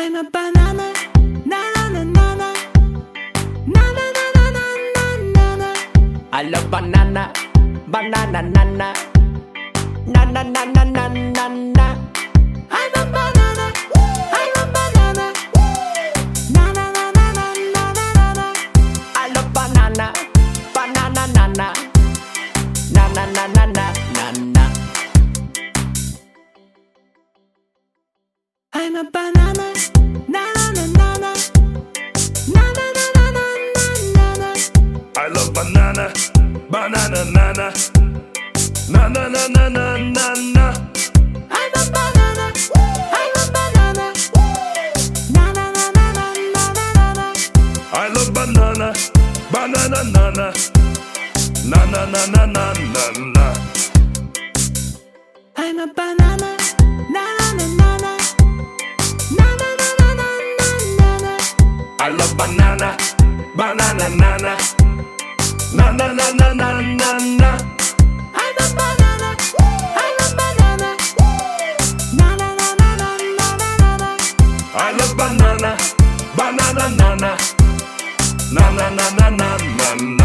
I'm a banana. Na na na na na. Na na na na na na na na. I love banana, banana, nana, na na na na na na na. I'm a banana. Na na na na na. Na na na na na na na na. I love banana, banana, nana, na na na na na na na. I'm a banana. I'm a banana. Na na na na na na na na. I love banana, banana, nana, na na na na na na na. I'm a banana. I love banana, banana, nana. Na na na na na na na. I love banana, I love banana. Na na na na na na na. I love banana, banana, nana. Na na na na na na na.